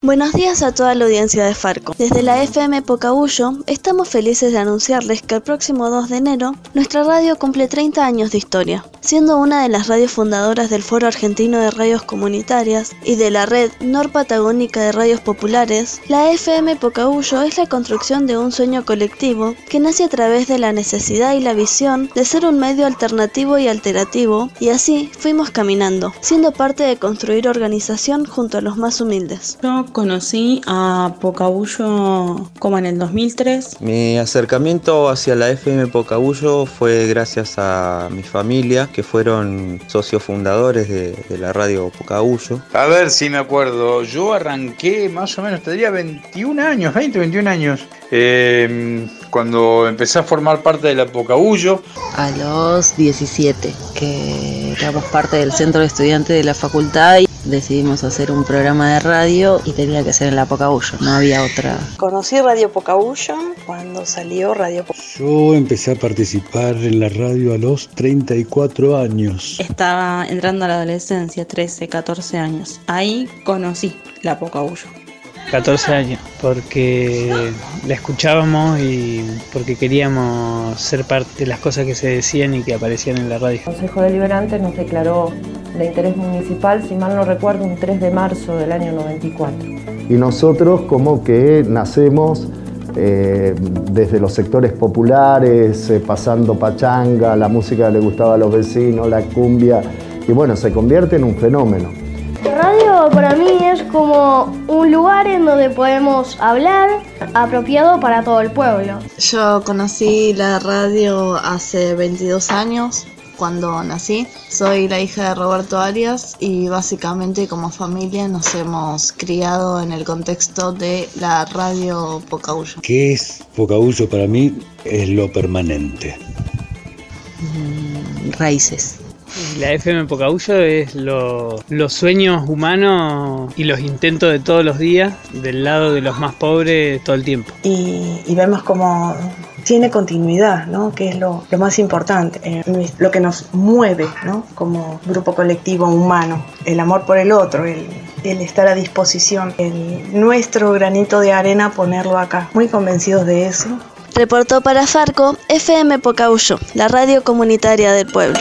Buenos días a toda la audiencia de Farco. Desde la FM Pocahuyo estamos felices de anunciarles que el próximo 2 de enero nuestra radio cumple 30 años de historia. Siendo una de las radios fundadoras del Foro Argentino de Radios Comunitarias y de la red Norpatagónica de Radios Populares, la FM Pocahuyo es la construcción de un sueño colectivo que nace a través de la necesidad y la visión de ser un medio alternativo y alterativo y así fuimos caminando, siendo parte de construir organización junto a los más humildes conocí a Pocabullo como en el 2003. Mi acercamiento hacia la FM Pocabullo fue gracias a mi familia, que fueron socios fundadores de, la radio Pocabullo. A ver si me acuerdo, yo arranqué más o menos, tendría 21 años, 20, 21 años. Em, cuando empecé a formar parte de la Pocabullo. A los 17, que éramos parte del centro de estudiantes de la facultad decidimos hacer un programa de radio y tenía que ser en la Pocabullo, no había otra. Conocí Radio Pocabullo cuando salió Radio Yo empecé a participar en la radio a los 34 años. Estaba entrando a la adolescencia, 13, 14 años. Ahí conocí la Pocabullo. 14 años, porque la escuchábamos y porque queríamos ser parte de las cosas que se decían y que aparecían en la radio. El Consejo Deliberante nos declaró de interés municipal, si mal no recuerdo, un 3 de marzo del año 94. Y nosotros como que nacemos eh, desde los sectores populares, eh, pasando pachanga, la música que le gustaba a los vecinos, la cumbia, y bueno, se convierte en un fenómeno. La radio para mí es como un lugar en donde podemos hablar apropiado para todo el pueblo. Yo conocí la radio hace 22 años cuando nací. Soy la hija de Roberto Arias y básicamente como familia nos hemos criado en el contexto de la radio Pocahuyo. ¿Qué es Pocahuyo para mí? Es lo permanente. Mm, raíces. La FM Pocahuyo es los sueños humanos y los intentos de todos los días del lado de los más pobres todo el tiempo. Y, vemos como tiene continuidad, ¿no? que es lo, más importante, eh, lo que nos mueve ¿no? como grupo colectivo humano, el amor por el otro, el, estar a disposición, el, nuestro granito de arena ponerlo acá. Muy convencidos de eso. Reportó para Farco FM Pocahuyo, la radio comunitaria del pueblo.